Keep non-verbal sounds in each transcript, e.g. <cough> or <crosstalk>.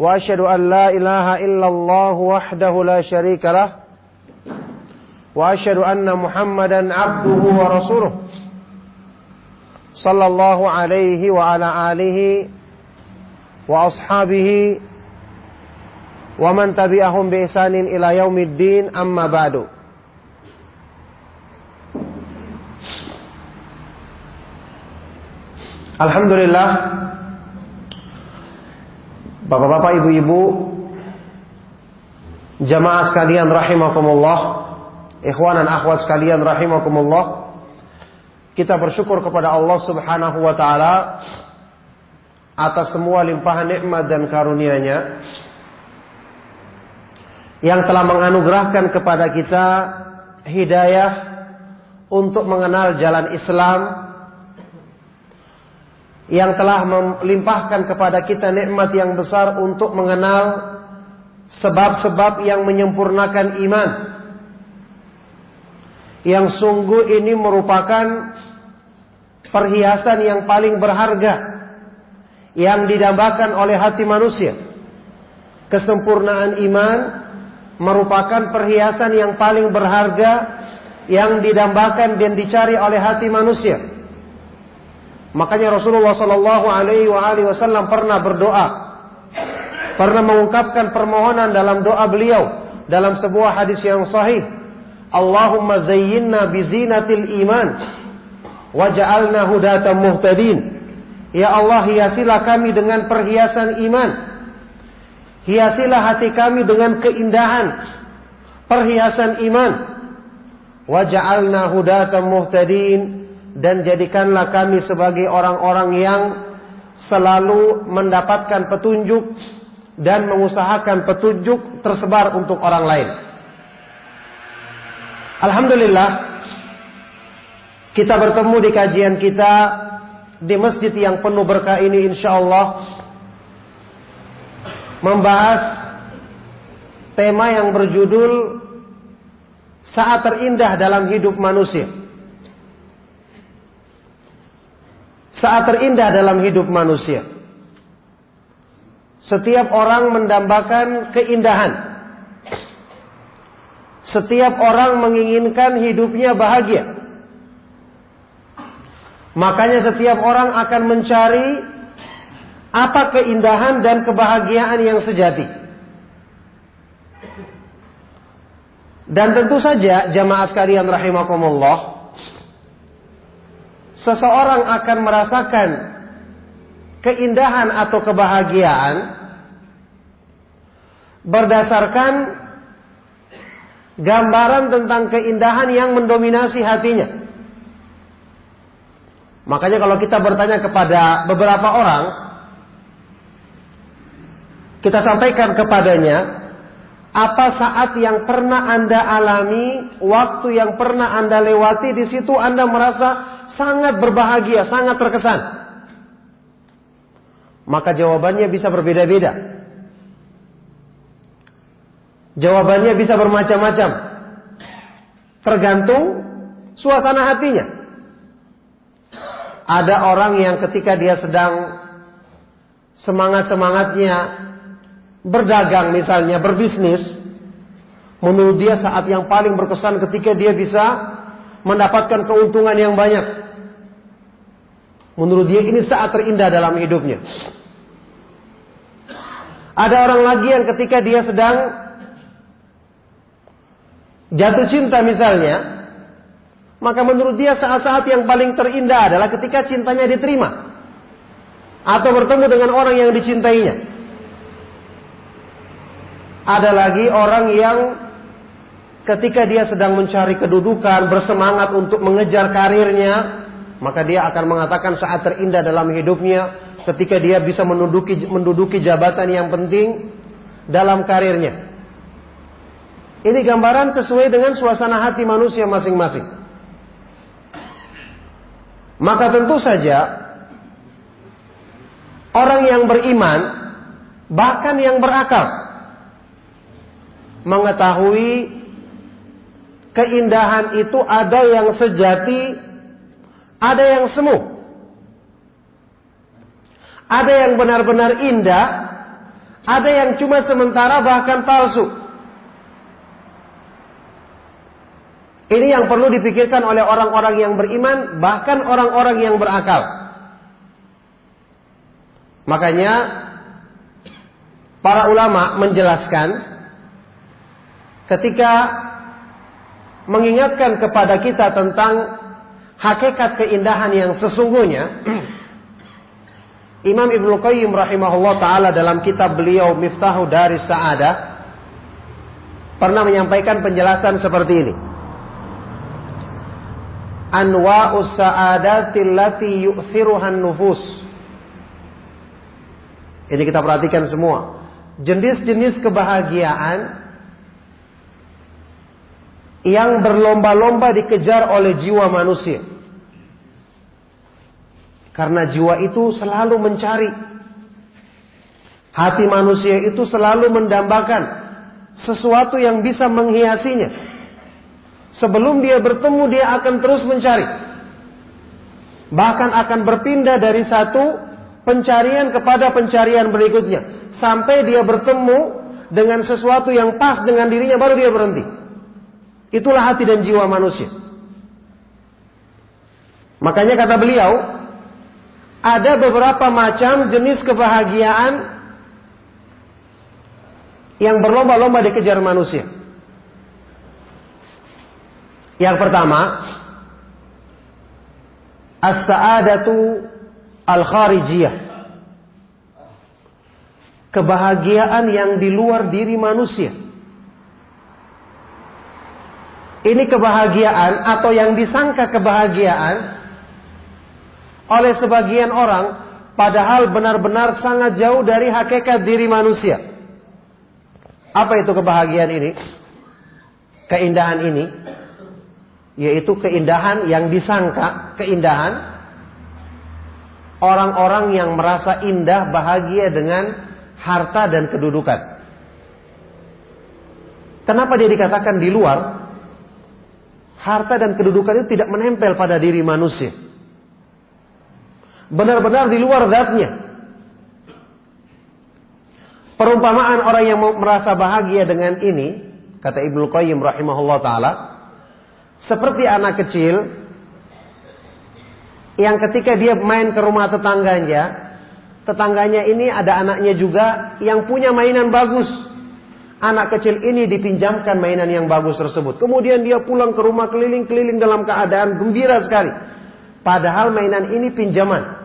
وأشهد أن لا إله إلا الله وحده لا شريك له وأشهد أن محمدا عبده ورسوله صلى الله عليه وعلى آله وأصحابه ومن تبعهم بإحسان إلى يوم الدين أما بعد. Alhamdulillah Bapak-bapak, ibu-ibu Jamaah sekalian rahimakumullah Ikhwan dan akhwat sekalian rahimakumullah Kita bersyukur kepada Allah subhanahu wa ta'ala Atas semua limpahan nikmat dan karunia-Nya Yang telah menganugerahkan kepada kita Hidayah Untuk mengenal jalan Islam yang telah melimpahkan kepada kita nikmat yang besar untuk mengenal sebab-sebab yang menyempurnakan iman. Yang sungguh ini merupakan perhiasan yang paling berharga yang didambakan oleh hati manusia. Kesempurnaan iman merupakan perhiasan yang paling berharga yang didambakan dan dicari oleh hati manusia. Makanya Rasulullah Shallallahu Alaihi Wasallam pernah berdoa, pernah mengungkapkan permohonan dalam doa beliau dalam sebuah hadis yang sahih. Allahumma zayyinna bizinatil iman waj'alna hudatan muhtadin. Ya Allah hiasilah kami dengan perhiasan iman. Hiasilah hati kami dengan keindahan perhiasan iman. Waj'alna hudatan muhtadin dan jadikanlah kami sebagai orang-orang yang selalu mendapatkan petunjuk dan mengusahakan petunjuk tersebar untuk orang lain. Alhamdulillah kita bertemu di kajian kita di masjid yang penuh berkah ini insya Allah membahas tema yang berjudul saat terindah dalam hidup manusia. Saat terindah dalam hidup manusia. Setiap orang mendambakan keindahan. Setiap orang menginginkan hidupnya bahagia. Makanya setiap orang akan mencari apa keindahan dan kebahagiaan yang sejati. Dan tentu saja jamaah sekalian rahimakumullah, seseorang akan merasakan keindahan atau kebahagiaan berdasarkan gambaran tentang keindahan yang mendominasi hatinya. Makanya kalau kita bertanya kepada beberapa orang, kita sampaikan kepadanya, apa saat yang pernah Anda alami, waktu yang pernah Anda lewati, di situ Anda merasa sangat berbahagia, sangat terkesan. Maka jawabannya bisa berbeda-beda. Jawabannya bisa bermacam-macam. Tergantung suasana hatinya. Ada orang yang ketika dia sedang semangat-semangatnya berdagang misalnya, berbisnis, menurut dia saat yang paling berkesan ketika dia bisa mendapatkan keuntungan yang banyak. Menurut dia ini saat terindah dalam hidupnya. Ada orang lagi yang ketika dia sedang jatuh cinta misalnya, maka menurut dia saat-saat yang paling terindah adalah ketika cintanya diterima. Atau bertemu dengan orang yang dicintainya. Ada lagi orang yang ketika dia sedang mencari kedudukan, bersemangat untuk mengejar karirnya, maka dia akan mengatakan saat terindah dalam hidupnya ketika dia bisa menduduki menduduki jabatan yang penting dalam karirnya. Ini gambaran sesuai dengan suasana hati manusia masing-masing. Maka tentu saja orang yang beriman bahkan yang berakal mengetahui keindahan itu ada yang sejati, ada yang semu. Ada yang benar-benar indah, ada yang cuma sementara bahkan palsu. Ini yang perlu dipikirkan oleh orang-orang yang beriman, bahkan orang-orang yang berakal. Makanya para ulama menjelaskan ketika mengingatkan kepada kita tentang hakikat keindahan yang sesungguhnya Imam Ibnu Qayyim rahimahullah taala dalam kitab beliau Miftahu Dari Sa'adah pernah menyampaikan penjelasan seperti ini anwa'us sa'adati allati yu'thiruhan nufus. Ini kita perhatikan semua. Jenis-jenis kebahagiaan yang berlomba-lomba dikejar oleh jiwa manusia. Karena jiwa itu selalu mencari. Hati manusia itu selalu mendambakan sesuatu yang bisa menghiasinya. Sebelum dia bertemu dia akan terus mencari. Bahkan akan berpindah dari satu pencarian kepada pencarian berikutnya. Sampai dia bertemu dengan sesuatu yang pas dengan dirinya baru dia berhenti. Itulah hati dan jiwa manusia. Makanya kata beliau, ada beberapa macam jenis kebahagiaan yang berlomba-lomba dikejar manusia. Yang pertama, as-sa'adatu al-kharijiyah. Kebahagiaan yang di luar diri manusia. Ini kebahagiaan atau yang disangka kebahagiaan oleh sebagian orang padahal benar-benar sangat jauh dari hakikat diri manusia. Apa itu kebahagiaan ini? Keindahan ini yaitu keindahan yang disangka keindahan orang-orang yang merasa indah bahagia dengan harta dan kedudukan. Kenapa dia dikatakan di luar? Harta dan kedudukan itu tidak menempel pada diri manusia. Benar-benar di luar zatnya. Perumpamaan orang yang merasa bahagia dengan ini, kata Ibnu Qayyim rahimahullah taala, seperti anak kecil yang ketika dia main ke rumah tetangganya, tetangganya ini ada anaknya juga yang punya mainan bagus. Anak kecil ini dipinjamkan mainan yang bagus tersebut. Kemudian dia pulang ke rumah keliling-keliling dalam keadaan gembira sekali. Padahal mainan ini pinjaman.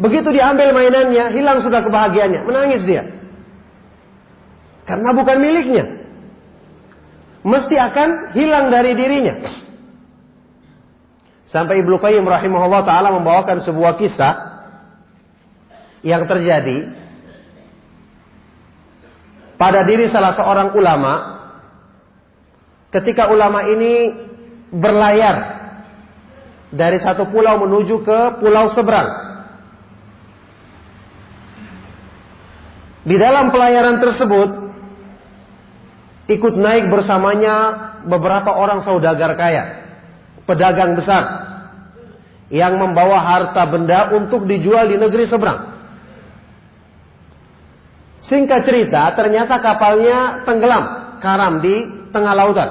Begitu diambil mainannya, hilang sudah kebahagiaannya. Menangis dia. Karena bukan miliknya mesti akan hilang dari dirinya. Sampai Ibnu Qayyim rahimahullah taala membawakan sebuah kisah yang terjadi pada diri salah seorang ulama ketika ulama ini berlayar dari satu pulau menuju ke pulau seberang. Di dalam pelayaran tersebut ikut naik bersamanya beberapa orang saudagar kaya, pedagang besar yang membawa harta benda untuk dijual di negeri seberang. Singkat cerita, ternyata kapalnya tenggelam, karam di tengah lautan.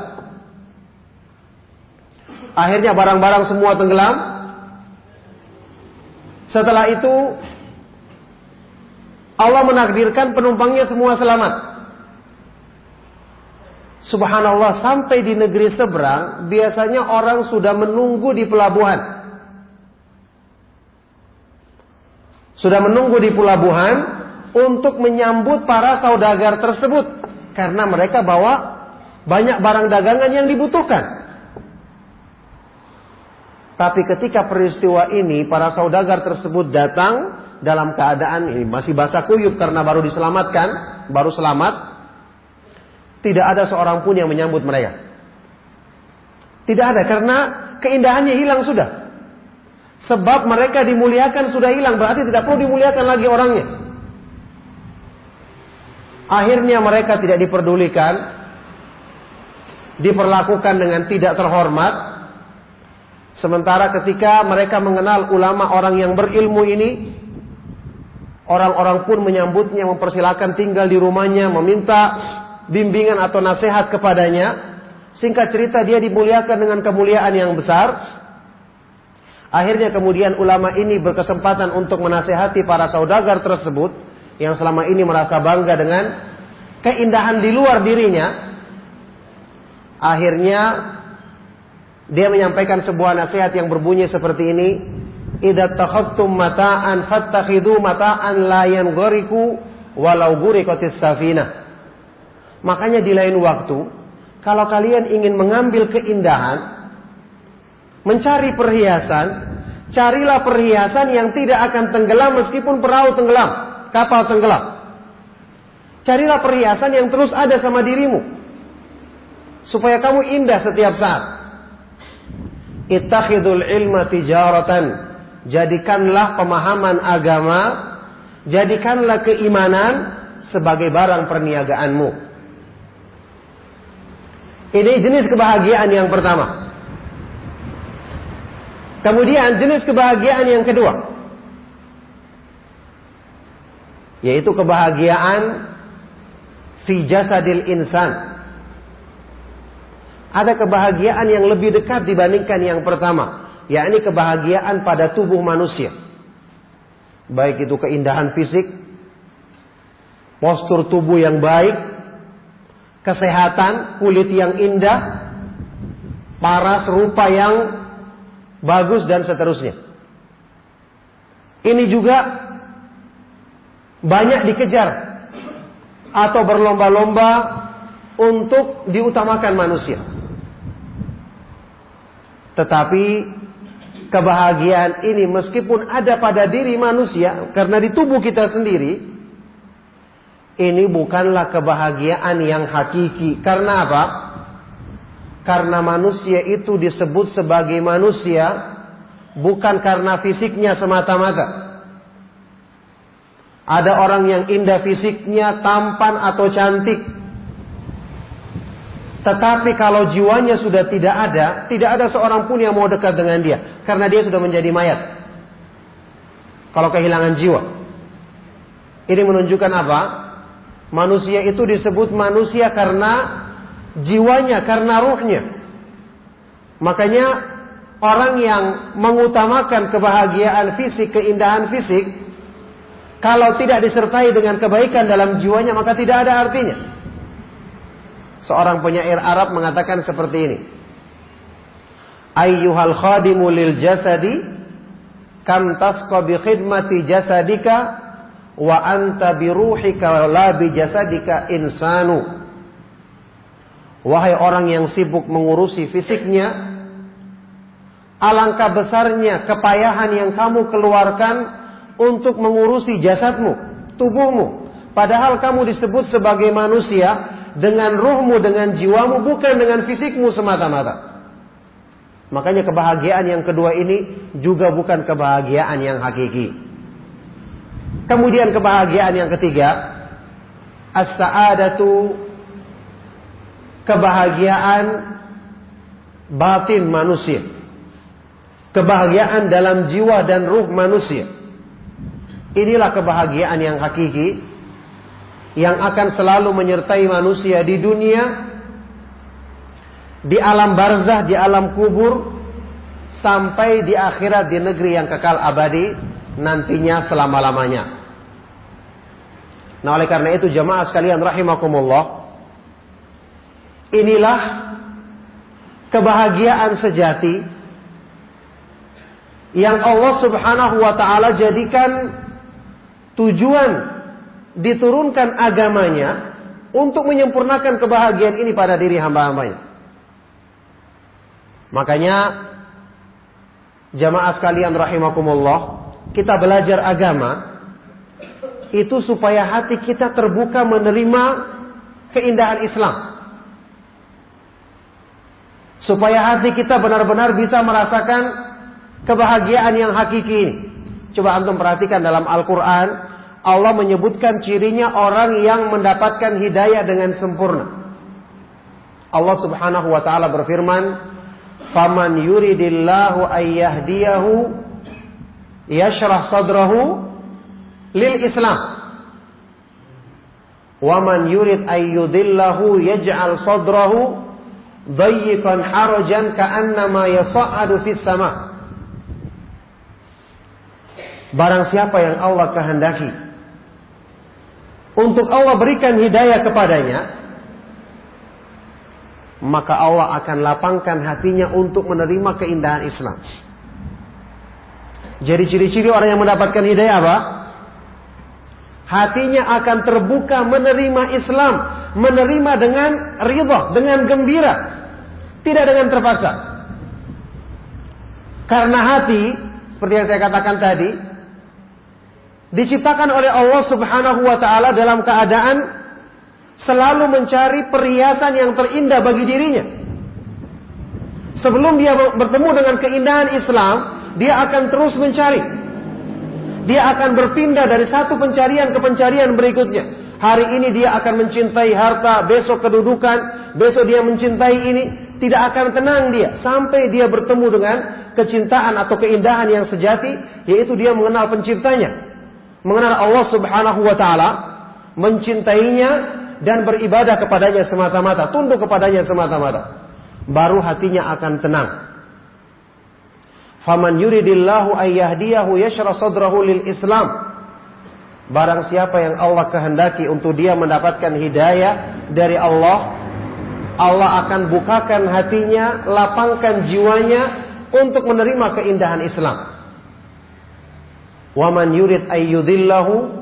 Akhirnya barang-barang semua tenggelam. Setelah itu Allah menakdirkan penumpangnya semua selamat. Subhanallah sampai di negeri seberang biasanya orang sudah menunggu di pelabuhan. Sudah menunggu di pelabuhan untuk menyambut para saudagar tersebut karena mereka bawa banyak barang dagangan yang dibutuhkan. Tapi ketika peristiwa ini para saudagar tersebut datang dalam keadaan ini masih basah kuyup karena baru diselamatkan, baru selamat, tidak ada seorang pun yang menyambut mereka. Tidak ada karena keindahannya hilang sudah. Sebab mereka dimuliakan sudah hilang, berarti tidak perlu dimuliakan lagi orangnya. Akhirnya mereka tidak diperdulikan, diperlakukan dengan tidak terhormat. Sementara ketika mereka mengenal ulama orang yang berilmu ini, orang-orang pun menyambutnya, mempersilahkan tinggal di rumahnya, meminta bimbingan atau nasihat kepadanya. Singkat cerita dia dimuliakan dengan kemuliaan yang besar. Akhirnya kemudian ulama ini berkesempatan untuk menasehati para saudagar tersebut yang selama ini merasa bangga dengan keindahan di luar dirinya, akhirnya dia menyampaikan sebuah nasihat yang berbunyi seperti ini, "Idza takhadtum mata'an fattakhidu mata'an la yanghariku walau ghuriqatis safina." Makanya di lain waktu, kalau kalian ingin mengambil keindahan, mencari perhiasan, carilah perhiasan yang tidak akan tenggelam meskipun perahu tenggelam, kapal tenggelam. Carilah perhiasan yang terus ada sama dirimu. Supaya kamu indah setiap saat. Ittakhidul ilma tijaratan. Jadikanlah pemahaman agama, jadikanlah keimanan sebagai barang perniagaanmu. Ini jenis kebahagiaan yang pertama. Kemudian jenis kebahagiaan yang kedua. Yaitu kebahagiaan fi jasadil insan. Ada kebahagiaan yang lebih dekat dibandingkan yang pertama, yakni kebahagiaan pada tubuh manusia. Baik itu keindahan fisik, postur tubuh yang baik, kesehatan, kulit yang indah, paras rupa yang bagus dan seterusnya. Ini juga banyak dikejar atau berlomba-lomba untuk diutamakan manusia. Tetapi kebahagiaan ini meskipun ada pada diri manusia karena di tubuh kita sendiri ini bukanlah kebahagiaan yang hakiki. Karena apa? Karena manusia itu disebut sebagai manusia bukan karena fisiknya semata-mata. Ada orang yang indah fisiknya, tampan atau cantik. Tetapi kalau jiwanya sudah tidak ada, tidak ada seorang pun yang mau dekat dengan dia. Karena dia sudah menjadi mayat. Kalau kehilangan jiwa. Ini menunjukkan apa? Manusia itu disebut manusia karena jiwanya, karena ruhnya. Makanya orang yang mengutamakan kebahagiaan fisik, keindahan fisik, kalau tidak disertai dengan kebaikan dalam jiwanya maka tidak ada artinya. Seorang penyair Arab mengatakan seperti ini. Ayyuhal khadimu lil jasadi kam tasqa bi khidmati jasadika wa anta bi ruhika la bi jasadika insanu. Wahai orang yang sibuk mengurusi fisiknya, alangkah besarnya kepayahan yang kamu keluarkan untuk mengurusi jasadmu, tubuhmu. Padahal kamu disebut sebagai manusia dengan ruhmu, dengan jiwamu, bukan dengan fisikmu semata-mata. Makanya kebahagiaan yang kedua ini juga bukan kebahagiaan yang hakiki. Kemudian kebahagiaan yang ketiga, as-sa'adatu kebahagiaan batin manusia. Kebahagiaan dalam jiwa dan ruh manusia. Inilah kebahagiaan yang hakiki yang akan selalu menyertai manusia di dunia, di alam barzah, di alam kubur, sampai di akhirat di negeri yang kekal abadi nantinya selama-lamanya. Nah, oleh karena itu jemaah sekalian rahimakumullah, inilah kebahagiaan sejati yang Allah Subhanahu wa taala jadikan tujuan diturunkan agamanya untuk menyempurnakan kebahagiaan ini pada diri hamba-hambanya. Makanya Jamaah sekalian rahimakumullah, kita belajar agama itu supaya hati kita terbuka menerima keindahan Islam. Supaya hati kita benar-benar bisa merasakan kebahagiaan yang hakiki ini. Coba antum perhatikan dalam Al-Quran, Allah menyebutkan cirinya orang yang mendapatkan hidayah dengan sempurna. Allah subhanahu wa ta'ala berfirman, Faman yuridillahu ayyahdiyahu yashrah sadrahu lil Islam. Waman yurid ayyudillahu yaj'al sadrahu dayyikan harajan ka'annama yasa'adu fis sama. Barang siapa yang Allah kehendaki untuk Allah berikan hidayah kepadanya, maka Allah akan lapangkan hatinya untuk menerima keindahan Islam. Jadi ciri-ciri orang yang mendapatkan hidayah apa? hatinya akan terbuka menerima Islam, menerima dengan ridha, dengan gembira, tidak dengan terpaksa. Karena hati, seperti yang saya katakan tadi, diciptakan oleh Allah Subhanahu wa taala dalam keadaan selalu mencari perhiasan yang terindah bagi dirinya. Sebelum dia bertemu dengan keindahan Islam, dia akan terus mencari dia akan berpindah dari satu pencarian ke pencarian berikutnya. Hari ini dia akan mencintai harta, besok kedudukan, besok dia mencintai ini. Tidak akan tenang dia sampai dia bertemu dengan kecintaan atau keindahan yang sejati, yaitu dia mengenal penciptanya. Mengenal Allah Subhanahu wa taala, mencintainya dan beribadah kepadanya semata-mata, tunduk kepadanya semata-mata. Baru hatinya akan tenang. Faman yuridillahu ayyahdiyahu yashra sadrahu lil Islam. Barang siapa yang Allah kehendaki untuk dia mendapatkan hidayah dari Allah, Allah akan bukakan hatinya, lapangkan jiwanya untuk menerima keindahan Islam. Waman yurid ayyudillahu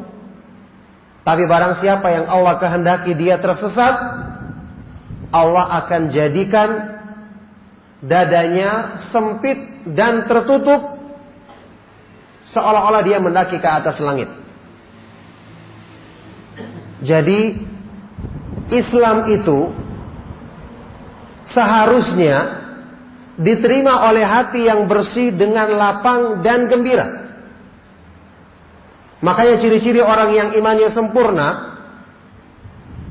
tapi barang siapa yang Allah kehendaki dia tersesat, Allah akan jadikan dadanya sempit dan tertutup seolah-olah dia mendaki ke atas langit. Jadi Islam itu seharusnya diterima oleh hati yang bersih dengan lapang dan gembira. Makanya ciri-ciri orang yang imannya sempurna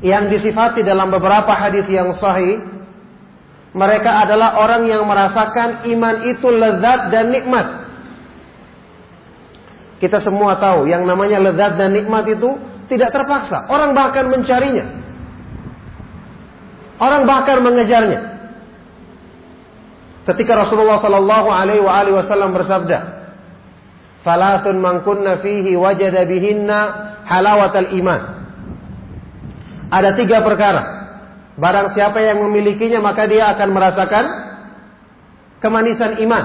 yang disifati dalam beberapa hadis yang sahih mereka adalah orang yang merasakan iman itu lezat dan nikmat. Kita semua tahu yang namanya lezat dan nikmat itu tidak terpaksa. Orang bahkan mencarinya. Orang bahkan mengejarnya. Ketika Rasulullah Shallallahu Alaihi Wasallam bersabda, "Falatun mangkunna fihi wajada bihinna halawatal iman." Ada tiga perkara Barang siapa yang memilikinya maka dia akan merasakan kemanisan iman.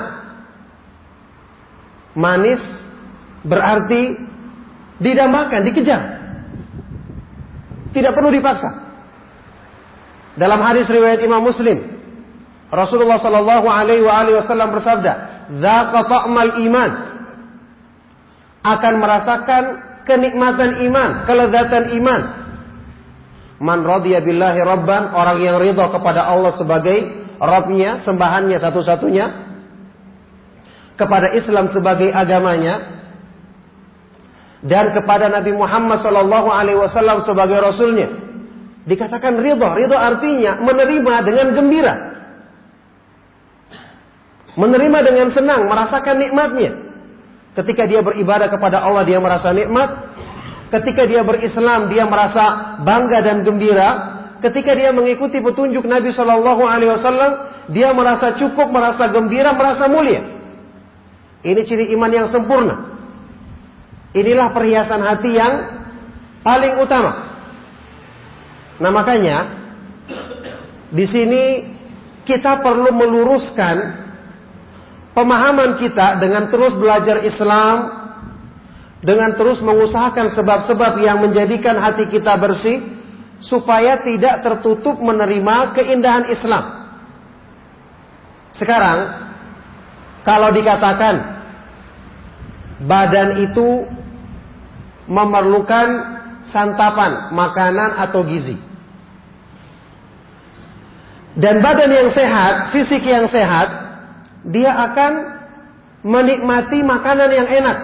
Manis berarti didambakan, dikejar. Tidak perlu dipaksa. Dalam hadis riwayat Imam Muslim, Rasulullah Shallallahu Alaihi Wasallam bersabda, "Zaka ta'mal iman." Akan merasakan kenikmatan iman, kelezatan iman, Man radiya billahi rabban, orang yang ridha kepada Allah sebagai Rabbnya, sembahannya satu-satunya. Kepada Islam sebagai agamanya. Dan kepada Nabi Muhammad Wasallam sebagai Rasulnya. Dikatakan ridha. Ridha artinya menerima dengan gembira. Menerima dengan senang, merasakan nikmatnya. Ketika dia beribadah kepada Allah, dia merasa nikmat. Ketika dia berislam, dia merasa bangga dan gembira. Ketika dia mengikuti petunjuk Nabi Shallallahu Alaihi Wasallam, dia merasa cukup, merasa gembira, merasa mulia. Ini ciri iman yang sempurna. Inilah perhiasan hati yang paling utama. Nah makanya di sini kita perlu meluruskan pemahaman kita dengan terus belajar Islam, dengan terus mengusahakan sebab-sebab yang menjadikan hati kita bersih supaya tidak tertutup menerima keindahan Islam. Sekarang Kalau dikatakan badan itu memerlukan santapan, makanan atau gizi. Dan badan yang sehat, fisik yang sehat, dia akan menikmati makanan yang enak.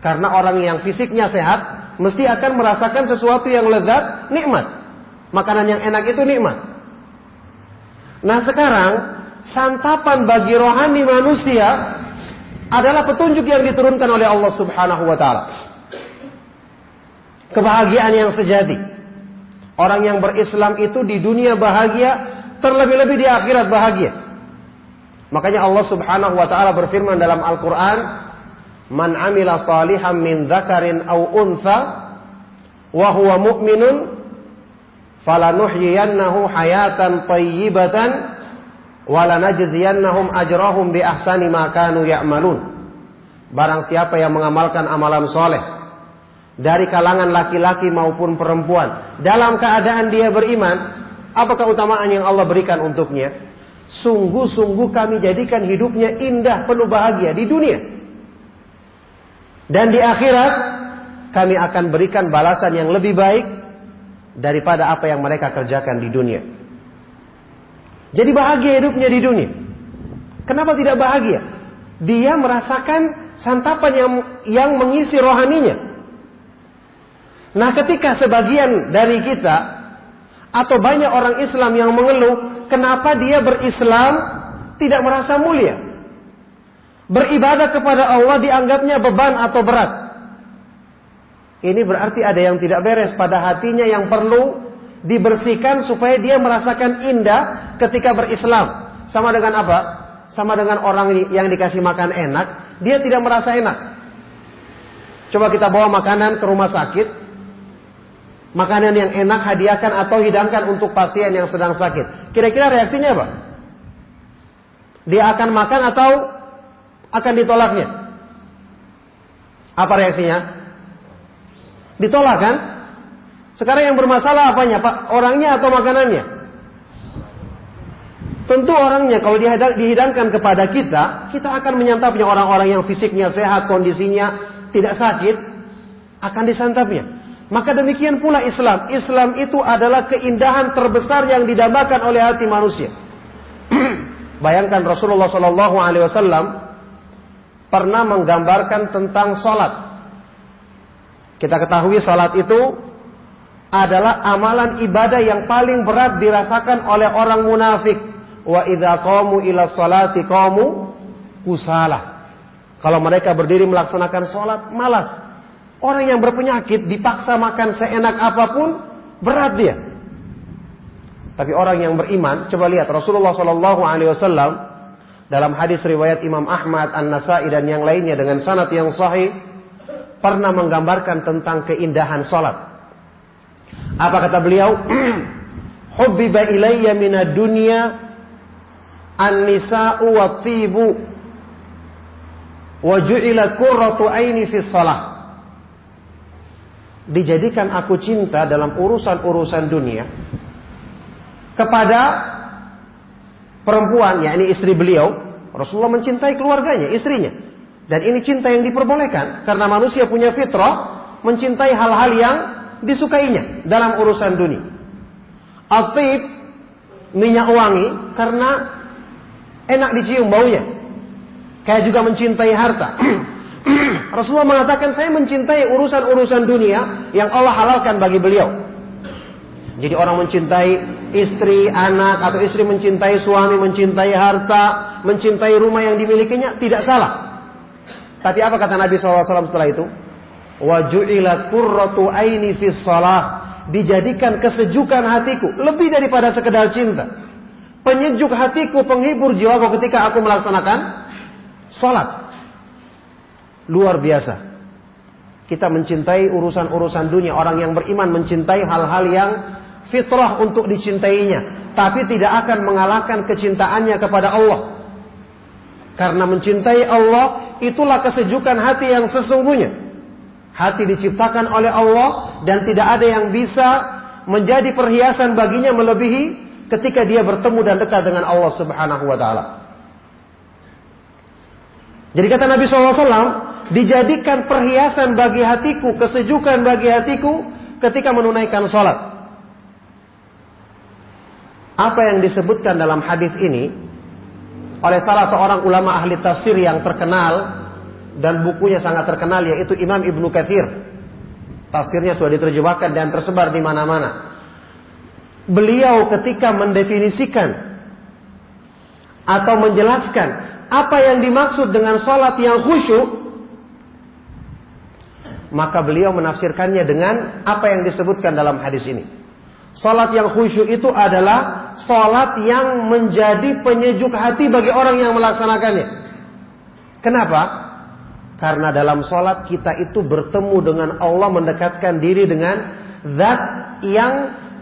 Karena orang yang fisiknya sehat, mesti akan merasakan sesuatu yang lezat, nikmat. Makanan yang enak itu nikmat. Nah sekarang, santapan bagi rohani manusia adalah petunjuk yang diturunkan oleh Allah Subhanahu wa taala. Kebahagiaan yang sejati. Orang yang berislam itu di dunia bahagia, terlebih-lebih di akhirat bahagia. Makanya Allah Subhanahu wa taala berfirman dalam Al-Qur'an, "Man 'amila salihan min dzakarin aw untha wa huwa mu'minun falanuhyiyannahu hayatan thayyibatan wa lanajziyannahum ajrahum bi ahsani ma kanu ya'malun." Barang siapa yang mengamalkan amalan soleh dari kalangan laki-laki maupun perempuan dalam keadaan dia beriman apa keutamaan yang Allah berikan untuknya sungguh-sungguh kami jadikan hidupnya indah penuh bahagia di dunia. Dan di akhirat kami akan berikan balasan yang lebih baik daripada apa yang mereka kerjakan di dunia. Jadi bahagia hidupnya di dunia. Kenapa tidak bahagia? Dia merasakan santapan yang yang mengisi rohaninya. Nah ketika sebagian dari kita atau banyak orang Islam yang mengeluh, kenapa dia berislam tidak merasa mulia? Beribadah kepada Allah dianggapnya beban atau berat. Ini berarti ada yang tidak beres pada hatinya yang perlu dibersihkan supaya dia merasakan indah ketika berislam. Sama dengan apa? Sama dengan orang yang dikasih makan enak, dia tidak merasa enak. Coba kita bawa makanan ke rumah sakit, makanan yang enak hadiahkan atau hidangkan untuk pasien yang sedang sakit. Kira-kira reaksinya apa? Dia akan makan atau akan ditolaknya? Apa reaksinya? Ditolak kan? Sekarang yang bermasalah apanya? Pak, orangnya atau makanannya? Tentu orangnya kalau dihidangkan kepada kita, kita akan menyantapnya orang-orang yang fisiknya sehat, kondisinya tidak sakit, akan disantapnya. Maka demikian pula Islam. Islam itu adalah keindahan terbesar yang didambakan oleh hati manusia. <clears throat> Bayangkan Rasulullah Shallallahu Alaihi Wasallam pernah menggambarkan tentang sholat. Kita ketahui sholat itu adalah amalan ibadah yang paling berat dirasakan oleh orang munafik. Wa idza qamu ila sholati qamu kusala. Kalau mereka berdiri melaksanakan sholat, malas. Orang yang berpenyakit dipaksa makan seenak apa pun, berat dia. Tapi orang yang beriman, coba lihat Rasulullah Shallallahu Alaihi Wasallam dalam hadis riwayat Imam Ahmad, An Nasai dan yang lainnya dengan sanad yang sahih pernah menggambarkan tentang keindahan salat. Apa kata beliau? <clears throat> Hubbiba ilayya minad dunya an-nisa'u wa tibu wa ju'ila qurratu aini fi salah dijadikan aku cinta dalam urusan-urusan dunia kepada perempuan, yakni istri beliau. Rasulullah mencintai keluarganya, istrinya. Dan ini cinta yang diperbolehkan karena manusia punya fitrah mencintai hal-hal yang disukainya dalam urusan dunia. Atib minyak wangi karena enak dicium baunya. Kayak juga mencintai harta. <clears throat> Rasulullah mengatakan saya mencintai urusan-urusan dunia yang Allah halalkan bagi beliau. Jadi orang mencintai istri, anak, atau istri mencintai suami, mencintai harta, mencintai rumah yang dimilikinya, tidak salah. Tapi apa kata Nabi SAW setelah itu? Waju'ilat kurratu aini fis salah. Dijadikan kesejukan hatiku. Lebih daripada sekedar cinta. Penyejuk hatiku, penghibur jiwaku ketika aku melaksanakan salat. Luar biasa. Kita mencintai urusan-urusan dunia. Orang yang beriman mencintai hal-hal yang fitrah untuk dicintainya. Tapi tidak akan mengalahkan kecintaannya kepada Allah. Karena mencintai Allah, itulah kesejukan hati yang sesungguhnya. Hati diciptakan oleh Allah dan tidak ada yang bisa menjadi perhiasan baginya melebihi ketika dia bertemu dan dekat dengan Allah Subhanahu wa taala. Jadi kata Nabi SAW, dijadikan perhiasan bagi hatiku, kesejukan bagi hatiku ketika menunaikan sholat. Apa yang disebutkan dalam hadis ini oleh salah seorang ulama ahli tafsir yang terkenal dan bukunya sangat terkenal yaitu Imam Ibnu Katsir. Tafsirnya sudah diterjemahkan dan tersebar di mana-mana. Beliau ketika mendefinisikan atau menjelaskan apa yang dimaksud dengan sholat yang khusyuk, maka beliau menafsirkannya dengan apa yang disebutkan dalam hadis ini. Salat yang khusyuk itu adalah salat yang menjadi penyejuk hati bagi orang yang melaksanakannya. Kenapa? Karena dalam salat kita itu bertemu dengan Allah mendekatkan diri dengan zat yang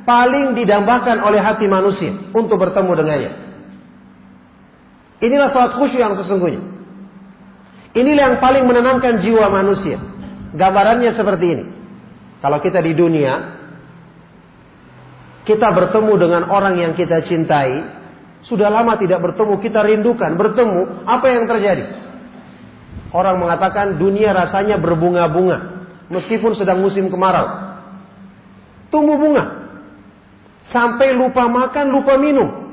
paling didambakan oleh hati manusia untuk bertemu dengannya. Inilah salat khusyuk yang sesungguhnya. Inilah yang paling menenangkan jiwa manusia. Gambarannya seperti ini. Kalau kita di dunia, kita bertemu dengan orang yang kita cintai, sudah lama tidak bertemu, kita rindukan, bertemu, apa yang terjadi? Orang mengatakan dunia rasanya berbunga-bunga, meskipun sedang musim kemarau. Tumbuh bunga, sampai lupa makan, lupa minum.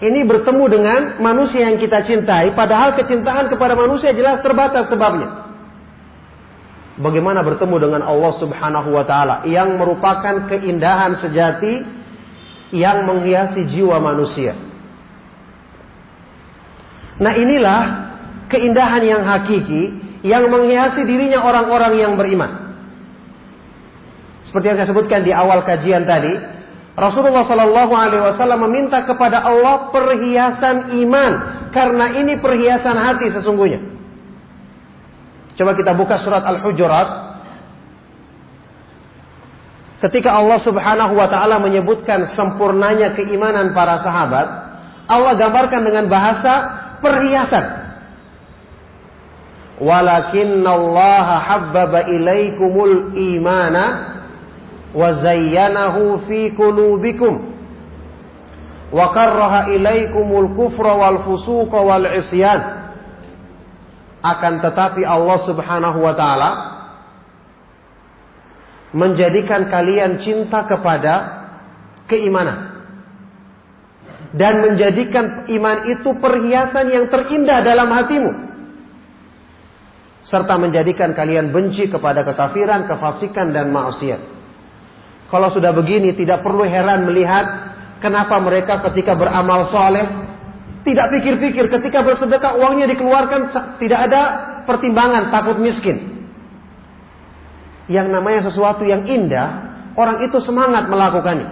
Ini bertemu dengan manusia yang kita cintai, padahal kecintaan kepada manusia jelas terbatas sebabnya bagaimana bertemu dengan Allah Subhanahu wa taala yang merupakan keindahan sejati yang menghiasi jiwa manusia. Nah, inilah keindahan yang hakiki yang menghiasi dirinya orang-orang yang beriman. Seperti yang saya sebutkan di awal kajian tadi, Rasulullah Shallallahu Alaihi Wasallam meminta kepada Allah perhiasan iman karena ini perhiasan hati sesungguhnya. Coba kita buka surat Al-Hujurat. Ketika Allah Subhanahu wa taala menyebutkan sempurnanya keimanan para sahabat, Allah gambarkan dengan bahasa perhiasan. Walakinallaha habbaba ilaikumul imana wa zayyanahu fi qulubikum wa karraha ilaikumul kufra wal fusuqa wal isyan akan tetapi Allah Subhanahu wa taala menjadikan kalian cinta kepada keimanan dan menjadikan iman itu perhiasan yang terindah dalam hatimu serta menjadikan kalian benci kepada kekafiran, kefasikan dan maksiat. Kalau sudah begini tidak perlu heran melihat kenapa mereka ketika beramal soleh tidak pikir-pikir ketika bersedekah uangnya dikeluarkan tidak ada pertimbangan takut miskin. Yang namanya sesuatu yang indah, orang itu semangat melakukannya.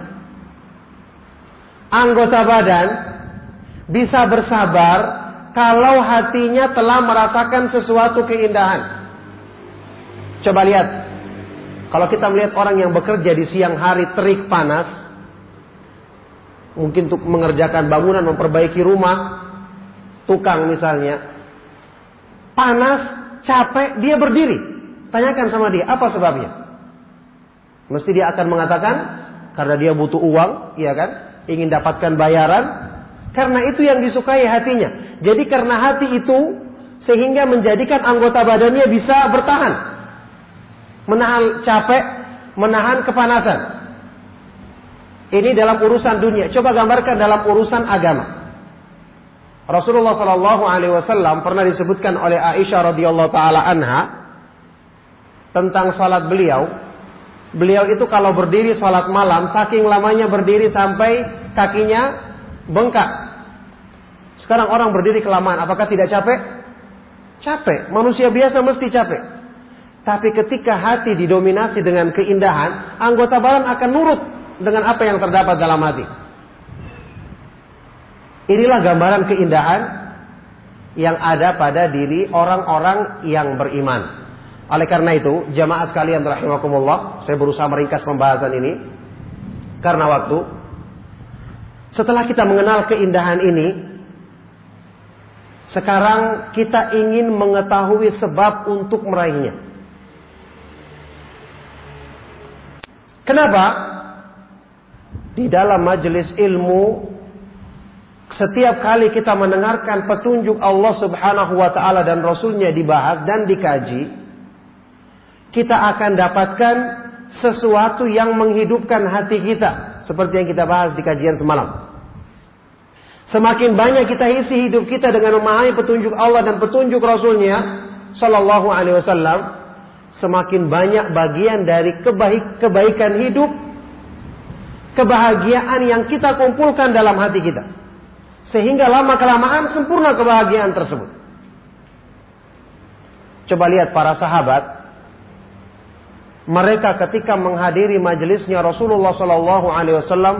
Anggota badan bisa bersabar kalau hatinya telah merasakan sesuatu keindahan. Coba lihat, kalau kita melihat orang yang bekerja di siang hari terik panas, mungkin untuk mengerjakan bangunan, memperbaiki rumah, tukang misalnya, panas, capek, dia berdiri. Tanyakan sama dia, apa sebabnya? Mesti dia akan mengatakan, karena dia butuh uang, ya kan? Ingin dapatkan bayaran, karena itu yang disukai hatinya. Jadi karena hati itu, sehingga menjadikan anggota badannya bisa bertahan. Menahan capek, menahan kepanasan. Ini dalam urusan dunia. Coba gambarkan dalam urusan agama. Rasulullah Shallallahu Alaihi Wasallam pernah disebutkan oleh Aisyah radhiyallahu taala anha tentang salat beliau. Beliau itu kalau berdiri salat malam, saking lamanya berdiri sampai kakinya bengkak. Sekarang orang berdiri kelamaan, apakah tidak capek? Capek. Manusia biasa mesti capek. Tapi ketika hati didominasi dengan keindahan, anggota badan akan nurut dengan apa yang terdapat dalam hati. Inilah gambaran keindahan yang ada pada diri orang-orang yang beriman. Oleh karena itu, jamaah sekalian rahimakumullah, saya berusaha meringkas pembahasan ini karena waktu. Setelah kita mengenal keindahan ini, sekarang kita ingin mengetahui sebab untuk meraihnya. Kenapa? Di dalam majelis ilmu setiap kali kita mendengarkan petunjuk Allah Subhanahu wa taala dan rasulnya dibahas dan dikaji, kita akan dapatkan sesuatu yang menghidupkan hati kita seperti yang kita bahas di kajian semalam. Semakin banyak kita isi hidup kita dengan memahami petunjuk Allah dan petunjuk Rasulnya Sallallahu Alaihi Wasallam, semakin banyak bagian dari kebaik kebaikan hidup, kebahagiaan yang kita kumpulkan dalam hati kita. Sehingga lama kelamaan sempurna kebahagiaan tersebut. Coba lihat para sahabat, mereka ketika menghadiri majelisnya Rasulullah Sallallahu Alaihi Wasallam,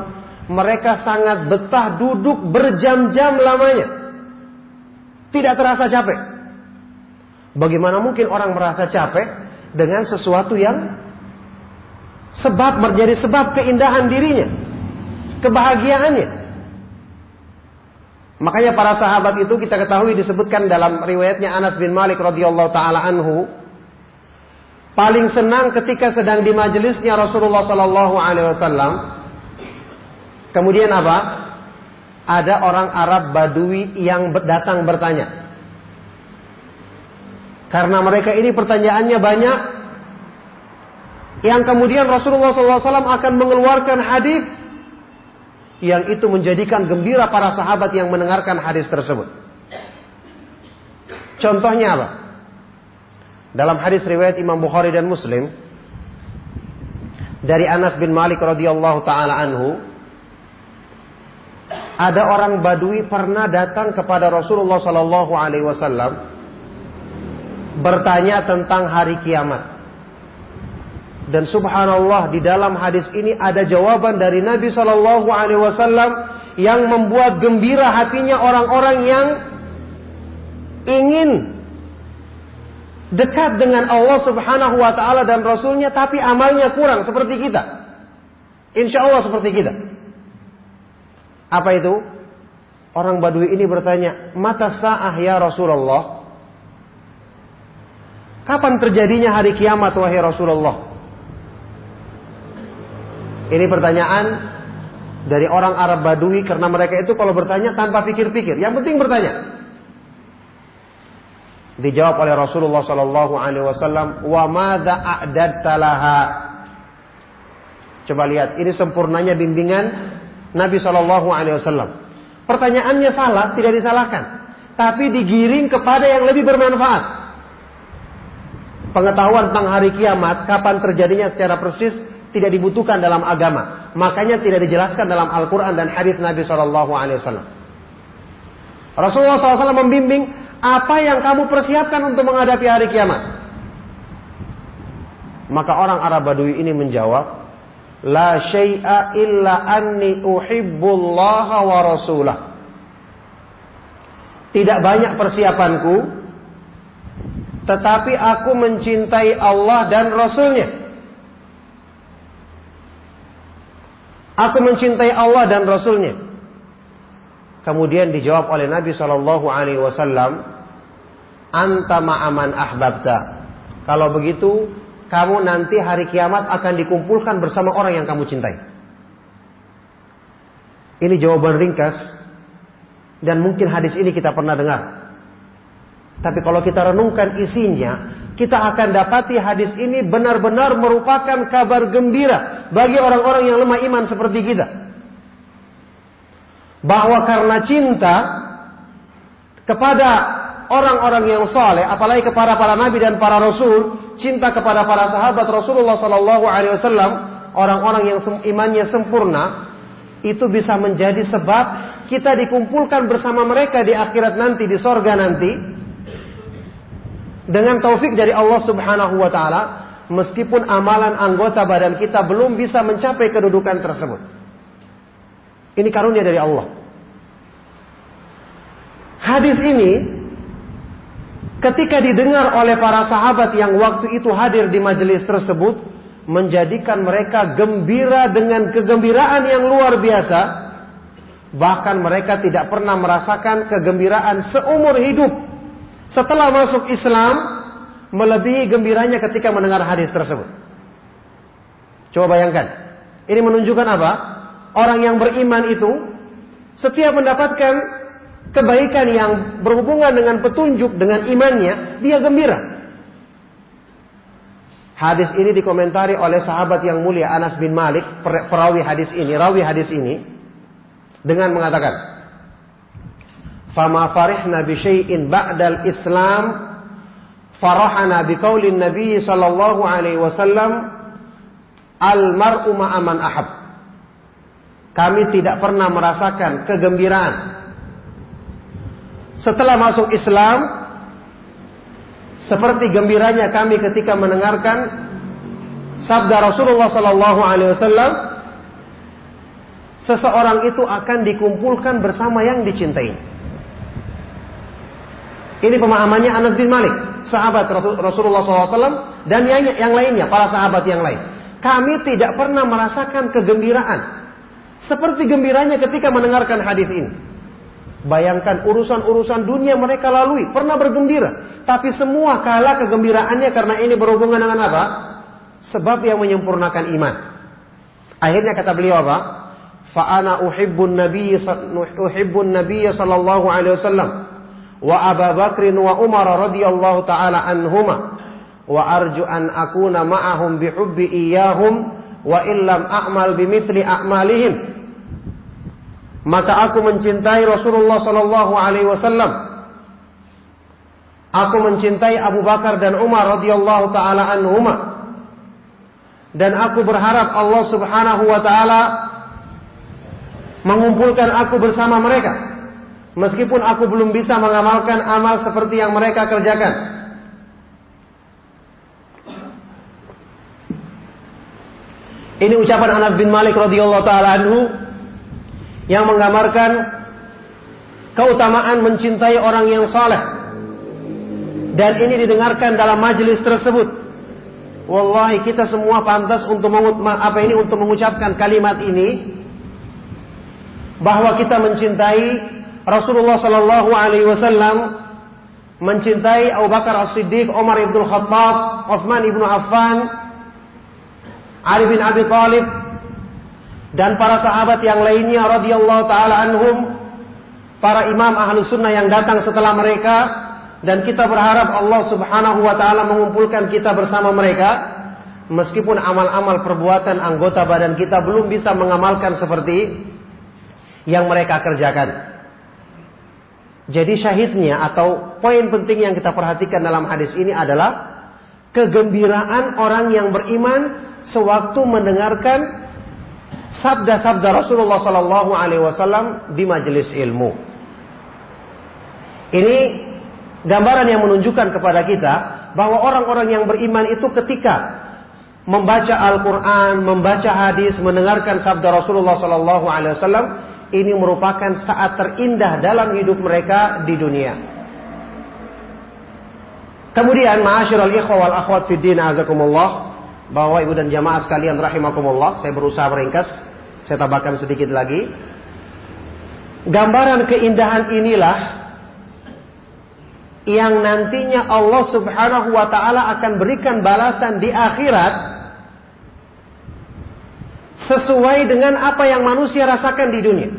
mereka sangat betah duduk berjam-jam lamanya, tidak terasa capek. Bagaimana mungkin orang merasa capek dengan sesuatu yang sebab menjadi sebab keindahan dirinya, kebahagiaannya. Makanya para sahabat itu kita ketahui disebutkan dalam riwayatnya Anas bin Malik radhiyallahu taala anhu paling senang ketika sedang di majelisnya Rasulullah sallallahu alaihi wasallam. Kemudian apa? Ada orang Arab Badui yang datang bertanya. Karena mereka ini pertanyaannya banyak, yang kemudian Rasulullah SAW akan mengeluarkan hadis yang itu menjadikan gembira para sahabat yang mendengarkan hadis tersebut. Contohnya apa? Dalam hadis riwayat Imam Bukhari dan Muslim dari Anas bin Malik radhiyallahu taala anhu ada orang Badui pernah datang kepada Rasulullah sallallahu alaihi wasallam bertanya tentang hari kiamat. Dan subhanallah di dalam hadis ini ada jawaban dari Nabi Shallallahu Alaihi Wasallam yang membuat gembira hatinya orang-orang yang ingin dekat dengan Allah Subhanahu Wa Taala dan Rasulnya, tapi amalnya kurang seperti kita. Insya Allah seperti kita. Apa itu? Orang Badui ini bertanya, mata sa'ah ya Rasulullah? Kapan terjadinya hari kiamat wahai Rasulullah? Ini pertanyaan dari orang Arab Badui karena mereka itu kalau bertanya tanpa pikir-pikir, yang penting bertanya. Dijawab oleh Rasulullah Sallallahu Alaihi Wasallam, wa madza a'dadtalaha. Coba lihat, ini sempurnanya bimbingan Nabi Sallallahu Alaihi Wasallam. Pertanyaannya salah, tidak disalahkan, tapi digiring kepada yang lebih bermanfaat. Pengetahuan tentang hari kiamat, kapan terjadinya secara persis, tidak dibutuhkan dalam agama. Makanya tidak dijelaskan dalam Al-Quran dan hadis Nabi Wasallam. Rasulullah SAW membimbing apa yang kamu persiapkan untuk menghadapi hari kiamat. Maka orang Arab Badui ini menjawab, La syai'a illa anni uhibbullaha wa rasulah. Tidak banyak persiapanku, tetapi aku mencintai Allah dan Rasulnya. Aku mencintai Allah dan Rasulnya. Kemudian dijawab oleh Nabi Shallallahu Alaihi Wasallam, anta ma'aman ahbabta. Kalau begitu, kamu nanti hari kiamat akan dikumpulkan bersama orang yang kamu cintai. Ini jawaban ringkas dan mungkin hadis ini kita pernah dengar. Tapi kalau kita renungkan isinya, kita akan dapati hadis ini benar-benar merupakan kabar gembira bagi orang-orang yang lemah iman seperti kita. Bahwa karena cinta kepada orang-orang yang saleh, apalagi kepada para nabi dan para rasul, cinta kepada para sahabat Rasulullah Sallallahu Alaihi Wasallam, orang-orang yang imannya sempurna, itu bisa menjadi sebab kita dikumpulkan bersama mereka di akhirat nanti, di sorga nanti, dengan taufik dari Allah Subhanahu wa taala meskipun amalan anggota badan kita belum bisa mencapai kedudukan tersebut. Ini karunia dari Allah. Hadis ini ketika didengar oleh para sahabat yang waktu itu hadir di majelis tersebut menjadikan mereka gembira dengan kegembiraan yang luar biasa bahkan mereka tidak pernah merasakan kegembiraan seumur hidup setelah masuk Islam melebihi gembiranya ketika mendengar hadis tersebut. Coba bayangkan. Ini menunjukkan apa? Orang yang beriman itu Setiap mendapatkan kebaikan yang berhubungan dengan petunjuk dengan imannya, dia gembira. Hadis ini dikomentari oleh sahabat yang mulia Anas bin Malik, perawi hadis ini, rawi hadis ini dengan mengatakan, "Fama farihna bi syai'in ba'dal Islam farahana bi qaulin Nabi sallallahu alaihi wasallam al mar'u ma'aman ahab." Kami tidak pernah merasakan kegembiraan setelah masuk Islam seperti gembiranya kami ketika mendengarkan sabda Rasulullah Sallallahu Alaihi Wasallam, seseorang itu akan dikumpulkan bersama yang dicintai. Ini pemahamannya Anas bin Malik, sahabat Rasulullah SAW dan yang, yang lainnya, para sahabat yang lain. Kami tidak pernah merasakan kegembiraan seperti gembiranya ketika mendengarkan hadis ini. Bayangkan urusan-urusan dunia mereka lalui, pernah bergembira. Tapi semua kalah kegembiraannya karena ini berhubungan dengan apa? Sebab yang menyempurnakan iman. Akhirnya kata beliau apa? Fa'ana uhibbun nabiy uhibbun nabiy sallallahu alaihi wasallam wa Abu Bakr wa Umar radhiyallahu taala anhuma wa arju an akuna ma'ahum bihubbi iyyahum wa illam a'mal bimithli a'malihim maka aku mencintai Rasulullah Sallallahu Alaihi Wasallam. Aku mencintai Abu Bakar dan Umar radhiyallahu taala anhuma. Dan aku berharap Allah Subhanahu wa taala mengumpulkan aku bersama mereka. Meskipun aku belum bisa mengamalkan amal seperti yang mereka kerjakan. Ini ucapan Anas bin Malik radhiyallahu taala anhu yang menggambarkan keutamaan mencintai orang yang saleh. Dan ini didengarkan dalam majelis tersebut. Wallahi kita semua pantas untuk apa ini untuk mengucapkan kalimat ini bahwa kita mencintai Rasulullah Sallallahu Alaihi Wasallam, mencintai Abu Bakar As-Siddiq, Umar ibn Khattab, Utsman ibn Affan, Ali bin Abi Thalib, dan para sahabat yang lainnya radhiyallahu taala anhum para imam ahlu sunnah yang datang setelah mereka dan kita berharap Allah subhanahu wa ta'ala mengumpulkan kita bersama mereka meskipun amal-amal perbuatan anggota badan kita belum bisa mengamalkan seperti yang mereka kerjakan jadi syahidnya atau poin penting yang kita perhatikan dalam hadis ini adalah kegembiraan orang yang beriman sewaktu mendengarkan sabda-sabda Rasulullah Sallallahu Alaihi Wasallam di majelis ilmu. Ini gambaran yang menunjukkan kepada kita bahwa orang-orang yang beriman itu ketika membaca Al-Quran, membaca hadis, mendengarkan sabda Rasulullah Sallallahu Alaihi Wasallam, ini merupakan saat terindah dalam hidup mereka di dunia. Kemudian, ma'asyiral ikhwah wal akhwat fid din azakumullah, bahwa ibu dan jamaah sekalian rahimakumullah, saya berusaha meringkas saya tambahkan sedikit lagi. Gambaran keindahan inilah yang nantinya Allah Subhanahu wa taala akan berikan balasan di akhirat sesuai dengan apa yang manusia rasakan di dunia.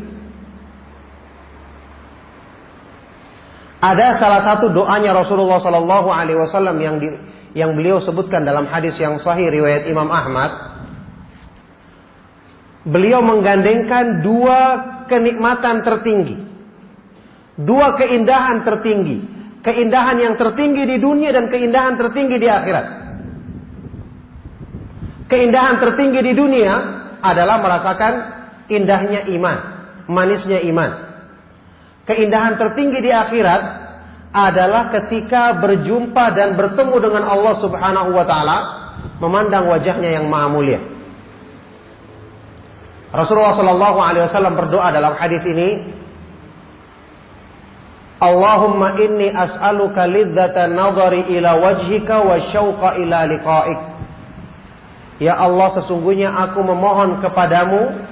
Ada salah satu doanya Rasulullah Sallallahu Alaihi Wasallam yang di, yang beliau sebutkan dalam hadis yang sahih riwayat Imam Ahmad beliau menggandengkan dua kenikmatan tertinggi. Dua keindahan tertinggi. Keindahan yang tertinggi di dunia dan keindahan tertinggi di akhirat. Keindahan tertinggi di dunia adalah merasakan indahnya iman, manisnya iman. Keindahan tertinggi di akhirat adalah ketika berjumpa dan bertemu dengan Allah Subhanahu wa taala, memandang wajahnya yang maha mulia. Rasulullah Shallallahu Alaihi Wasallam berdoa dalam hadis ini, Allahumma inni as'aluka lidzata nazari ila wajhika wa syauqa ila liqa'ik. Ya Allah sesungguhnya aku memohon kepadamu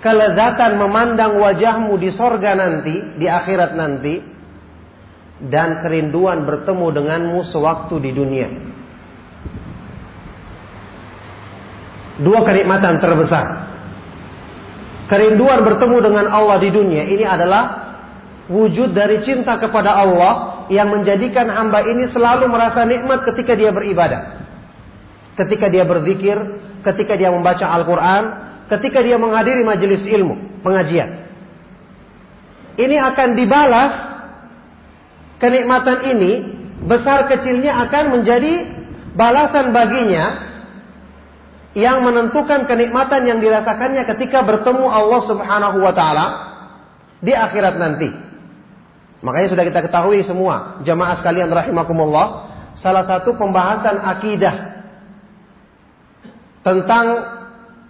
kelezatan memandang wajahmu di sorga nanti, di akhirat nanti, dan kerinduan bertemu denganmu sewaktu di dunia. Dua kenikmatan terbesar kerinduan bertemu dengan Allah di dunia ini adalah wujud dari cinta kepada Allah yang menjadikan hamba ini selalu merasa nikmat ketika dia beribadah. Ketika dia berzikir, ketika dia membaca Al-Quran, ketika dia menghadiri majelis ilmu, pengajian. Ini akan dibalas, kenikmatan ini, besar kecilnya akan menjadi balasan baginya yang menentukan kenikmatan yang dirasakannya ketika bertemu Allah Subhanahu wa taala di akhirat nanti. Makanya sudah kita ketahui semua, jamaah sekalian rahimakumullah, salah satu pembahasan akidah tentang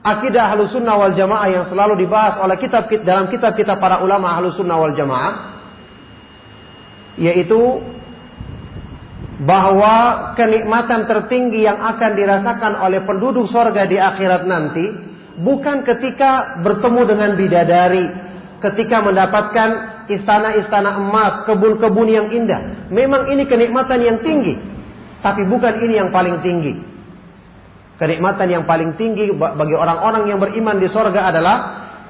akidah ahlu sunnah wal jamaah yang selalu dibahas oleh kitab dalam kitab kita para ulama ahlu sunnah wal jamaah yaitu bahwa kenikmatan tertinggi yang akan dirasakan oleh penduduk sorga di akhirat nanti bukan ketika bertemu dengan bidadari, ketika mendapatkan istana-istana emas, kebun-kebun yang indah. Memang ini kenikmatan yang tinggi. Tapi bukan ini yang paling tinggi. Kenikmatan yang paling tinggi bagi orang-orang yang beriman di sorga adalah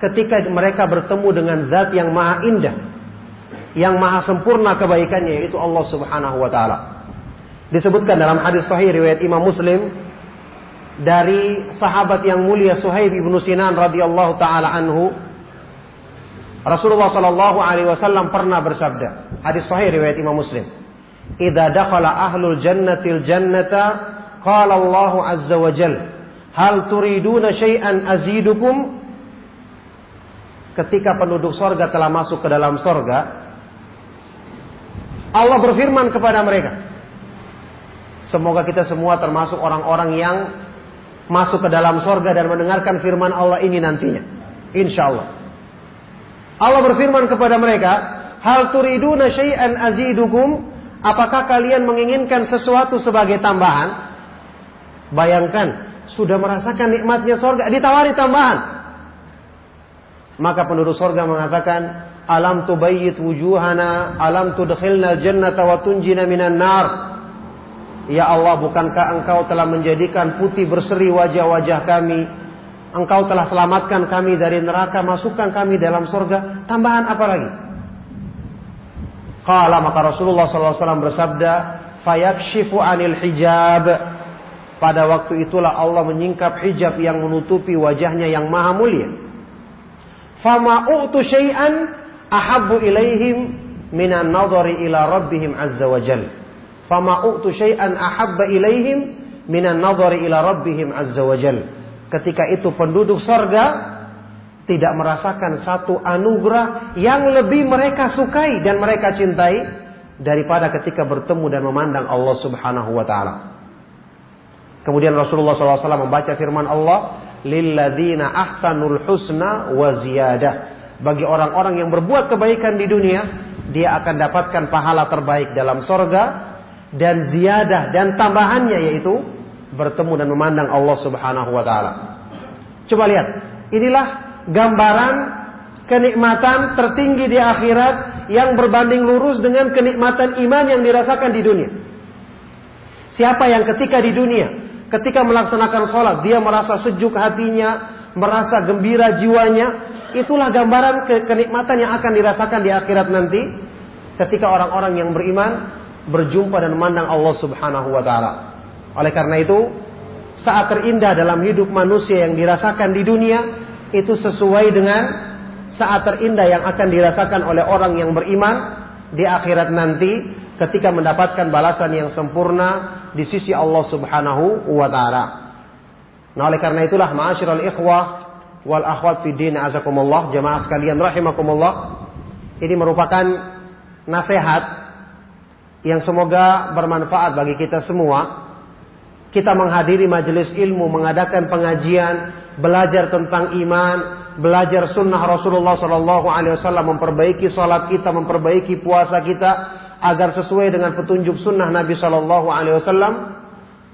ketika mereka bertemu dengan zat yang maha indah. Yang maha sempurna kebaikannya yaitu Allah subhanahu wa ta'ala. Disebutkan dalam hadis sahih riwayat Imam Muslim dari sahabat yang mulia Suhaib ibnu Sinan radhiyallahu taala anhu Rasulullah Shallallahu Alaihi Wasallam pernah bersabda, hadis Sahih riwayat Imam Muslim, "Idza dakhala ahlul jannatil jannata, qala Allah azza wa jal, hal turiduna syai'an azidukum?" Ketika penduduk sorga telah masuk ke dalam sorga, Allah berfirman kepada mereka, Semoga kita semua termasuk orang-orang yang masuk ke dalam sorga dan mendengarkan firman Allah ini nantinya. Insya Allah. Allah berfirman kepada mereka, Hal turiduna syai'an azidukum? Apakah kalian menginginkan sesuatu sebagai tambahan? Bayangkan, sudah merasakan nikmatnya sorga, ditawari tambahan. Maka penduduk sorga mengatakan, Alam tubayyit wujuhana, alam tudkhilna jannata wa tunjina minan nar. Ya Allah, bukankah engkau telah menjadikan putih berseri wajah-wajah kami, Engkau telah selamatkan kami dari neraka, masukkan kami dalam surga. Tambahan apa lagi? Kala maka Rasulullah SAW bersabda, Fayakshifu anil hijab. Pada waktu itulah Allah menyingkap hijab yang menutupi wajahnya yang maha mulia. Fama u'tu syai'an ahabbu ilaihim minan nadhari ila rabbihim azza wa jal. Fama u'tu syai'an ahabba ilaihim minan nadhari ila rabbihim azza wa jal ketika itu penduduk sorga tidak merasakan satu anugerah yang lebih mereka sukai dan mereka cintai daripada ketika bertemu dan memandang Allah Subhanahu wa taala. Kemudian Rasulullah SAW membaca firman Allah, "Lilladzina ahsanul husna wa ziyadah." Bagi orang-orang yang berbuat kebaikan di dunia, dia akan dapatkan pahala terbaik dalam sorga dan ziyadah dan tambahannya yaitu bertemu dan memandang Allah Subhanahu wa taala. Coba lihat, inilah gambaran kenikmatan tertinggi di akhirat yang berbanding lurus dengan kenikmatan iman yang dirasakan di dunia. Siapa yang ketika di dunia, ketika melaksanakan sholat, dia merasa sejuk hatinya, merasa gembira jiwanya, itulah gambaran ke kenikmatan yang akan dirasakan di akhirat nanti ketika orang-orang yang beriman berjumpa dan memandang Allah Subhanahu wa taala. Oleh karena itu, saat terindah dalam hidup manusia yang dirasakan di dunia itu sesuai dengan saat terindah yang akan dirasakan oleh orang yang beriman di akhirat nanti ketika mendapatkan balasan yang sempurna di sisi Allah Subhanahu wa taala. Nah, oleh karena itulah ma'asyiral ikhwah wal akhwat fi din azakumullah jemaah sekalian rahimakumullah. Ini merupakan nasihat yang semoga bermanfaat bagi kita semua. Kita menghadiri majelis ilmu, mengadakan pengajian, belajar tentang iman, belajar sunnah Rasulullah Sallallahu Alaihi Wasallam, memperbaiki salat kita, memperbaiki puasa kita, agar sesuai dengan petunjuk sunnah Nabi Sallallahu Alaihi Wasallam.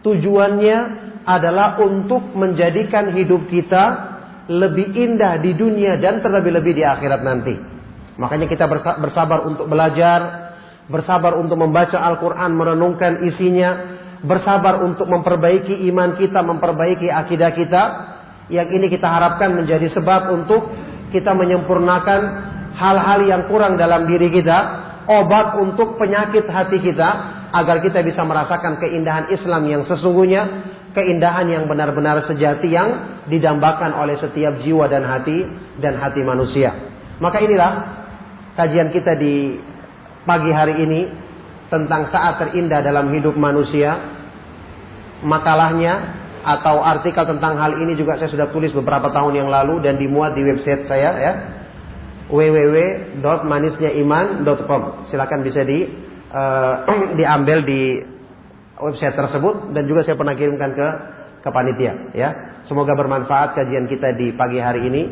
Tujuannya adalah untuk menjadikan hidup kita lebih indah di dunia dan terlebih-lebih di akhirat nanti. Makanya kita bersabar untuk belajar, bersabar untuk membaca Al-Quran, merenungkan isinya, bersabar untuk memperbaiki iman kita, memperbaiki akidah kita. Yang ini kita harapkan menjadi sebab untuk kita menyempurnakan hal-hal yang kurang dalam diri kita, obat untuk penyakit hati kita agar kita bisa merasakan keindahan Islam yang sesungguhnya, keindahan yang benar-benar sejati yang didambakan oleh setiap jiwa dan hati dan hati manusia. Maka inilah kajian kita di pagi hari ini tentang saat terindah dalam hidup manusia. Makalahnya atau artikel tentang hal ini juga saya sudah tulis beberapa tahun yang lalu dan dimuat di website saya ya www.manisnyaiman.com silakan bisa di uh, <clears throat> diambil di website tersebut dan juga saya pernah kirimkan ke ke panitia ya semoga bermanfaat kajian kita di pagi hari ini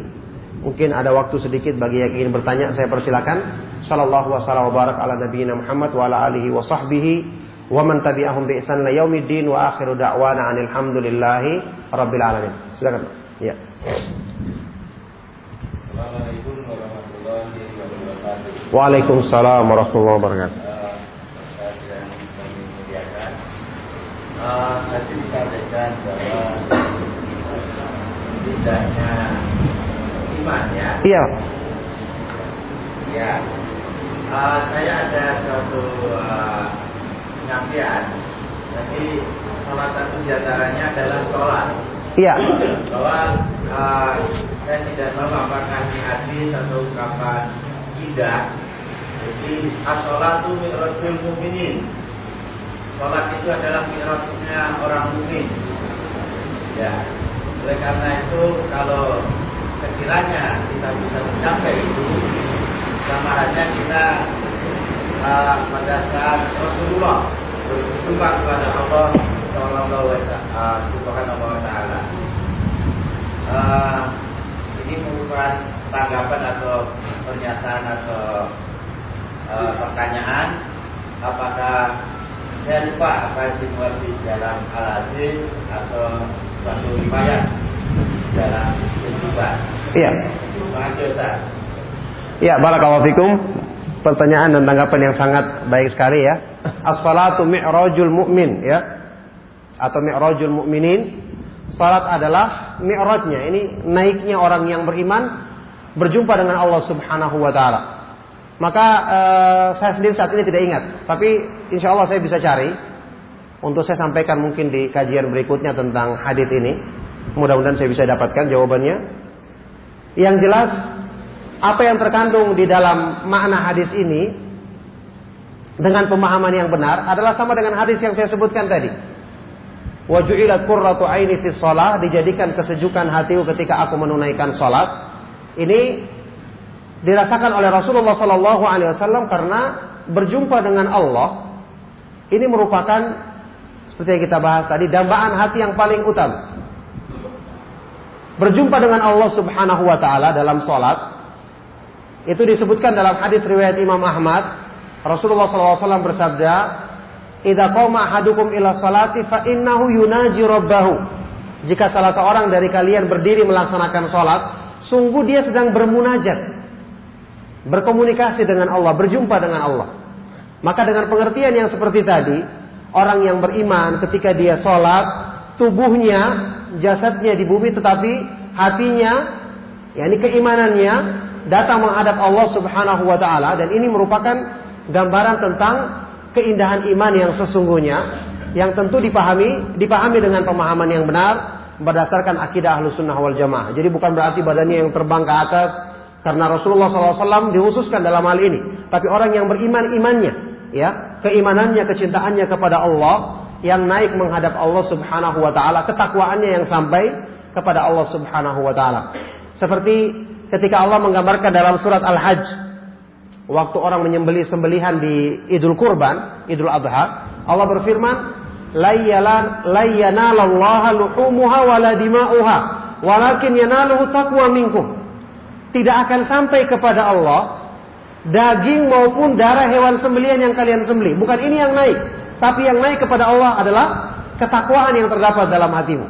mungkin ada waktu sedikit bagi yang ingin bertanya saya persilakan sallallahu wasallam wa barak ala nabiyina Muhammad wa ala alihi wa sahbihi wa man tabi'ahum bi ihsan la yaumiddin wa akhiru da'wana anil hamdulillahi rabbil alamin. Silakan. Ya. Assalamualaikum warahmatullahi. Waalaikumsalam warahmatullahi wabarakatuh. Uh, tadi dikatakan bahwa tidaknya iman ya. Iya. Ya. Uh, saya ada suatu uh, penyampaian. Jadi salah satu di antaranya adalah sholat. Iya. Bahwa uh, saya tidak tahu apakah ini hadis atau ungkapan tidak. Jadi as-sholatu mi'rajul mu'minin. Sholat itu adalah mi'rajnya orang mukmin. Ya. Oleh karena itu kalau sekiranya kita bisa mencapai itu sama halnya kita uh, pada saat Rasulullah berjumpa kepada Allah Subhanahu wa taala. Uh, ini merupakan tanggapan atau pernyataan atau uh, pertanyaan apakah saya lupa apa yang dimuat di dalam al-aziz atau suatu riwayat dalam kehidupan. Iya. Terima kasih Ustaz. Ya, barakallahu fikum pertanyaan dan tanggapan yang sangat baik sekali ya. As-salatu mi'rajul mu'min ya. Atau mi'rajul mu'minin. Salat adalah mi'rajnya. Ini naiknya orang yang beriman berjumpa dengan Allah Subhanahu wa taala. Maka uh, saya sendiri saat ini tidak ingat, tapi insya Allah saya bisa cari untuk saya sampaikan mungkin di kajian berikutnya tentang hadis ini. Mudah-mudahan saya bisa dapatkan jawabannya. Yang jelas apa yang terkandung di dalam makna hadis ini dengan pemahaman yang benar adalah sama dengan hadis yang saya sebutkan tadi. Wa ju'ilat qurratu aini fi dijadikan kesejukan hatiku ketika aku menunaikan salat. Ini dirasakan oleh Rasulullah sallallahu alaihi wasallam karena berjumpa dengan Allah ini merupakan seperti yang kita bahas tadi dambaan hati yang paling utama. Berjumpa dengan Allah Subhanahu wa taala dalam salat itu disebutkan dalam hadis riwayat Imam Ahmad. Rasulullah SAW bersabda, "Idza qama ahadukum ila salati fa innahu yunaji rabbahu." Jika salah seorang dari kalian berdiri melaksanakan salat, sungguh dia sedang bermunajat. Berkomunikasi dengan Allah, berjumpa dengan Allah. Maka dengan pengertian yang seperti tadi, orang yang beriman ketika dia sholat, tubuhnya, jasadnya di bumi tetapi hatinya, yakni keimanannya datang menghadap Allah Subhanahu wa taala dan ini merupakan gambaran tentang keindahan iman yang sesungguhnya yang tentu dipahami dipahami dengan pemahaman yang benar berdasarkan akidah ahlu sunnah wal jamaah. Jadi bukan berarti badannya yang terbang ke atas karena Rasulullah SAW dihususkan dalam hal ini. Tapi orang yang beriman imannya, ya keimanannya, kecintaannya kepada Allah yang naik menghadap Allah Subhanahu Wa Taala, ketakwaannya yang sampai kepada Allah Subhanahu Wa Taala. Seperti ketika Allah menggambarkan dalam surat Al-Hajj waktu orang menyembelih sembelihan di Idul Kurban, Idul Adha, Allah berfirman, "La yanalallaha luhumuha walakin minkum." Tidak akan sampai kepada Allah daging maupun darah hewan sembelihan yang kalian sembelih. Bukan ini yang naik, tapi yang naik kepada Allah adalah ketakwaan yang terdapat dalam hatimu.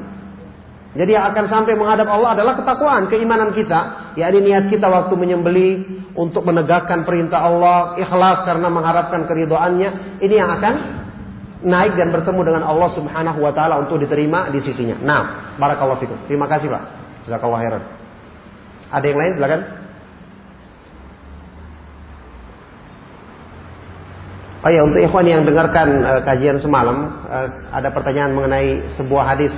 Jadi yang akan sampai menghadap Allah adalah ketakwaan, keimanan kita. Ya ini niat kita waktu menyembeli untuk menegakkan perintah Allah, ikhlas karena mengharapkan keridoannya. Ini yang akan naik dan bertemu dengan Allah Subhanahu wa taala untuk diterima di sisinya. Nah, barakallahu fikum. Terima kasih, Pak. Jazakallahu khairan. Ada yang lain silakan. Oh ya, untuk ikhwan yang dengarkan uh, kajian semalam, uh, ada pertanyaan mengenai sebuah hadis.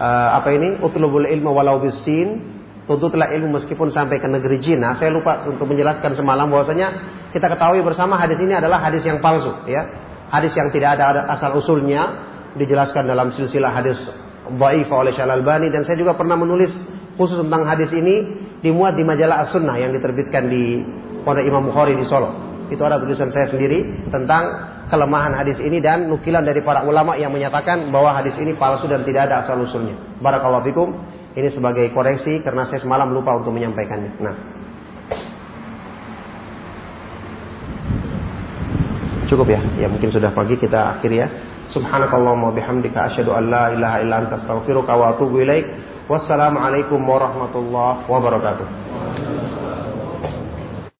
Uh, apa ini? Utlubul ilma walau bisin, tuntutlah ilmu meskipun sampai ke negeri jin. Nah, saya lupa untuk menjelaskan semalam bahwasanya kita ketahui bersama hadis ini adalah hadis yang palsu, ya. Hadis yang tidak ada asal usulnya dijelaskan dalam silsilah hadis Baif oleh Syalal Bani dan saya juga pernah menulis khusus tentang hadis ini dimuat di majalah As-Sunnah yang diterbitkan di Pondok Imam Bukhari di Solo. Itu ada tulisan saya sendiri tentang kelemahan hadis ini dan nukilan dari para ulama yang menyatakan bahwa hadis ini palsu dan tidak ada asal usulnya. Barakallahu fikum. Ini sebagai koreksi karena saya semalam lupa untuk menyampaikannya. Nah. Cukup ya. Ya mungkin sudah pagi kita akhiri ya. Subhanakallahumma bihamdika asyhadu an la ilaha illa anta astaghfiruka wa atubu ilaik. Wassalamualaikum warahmatullahi wabarakatuh.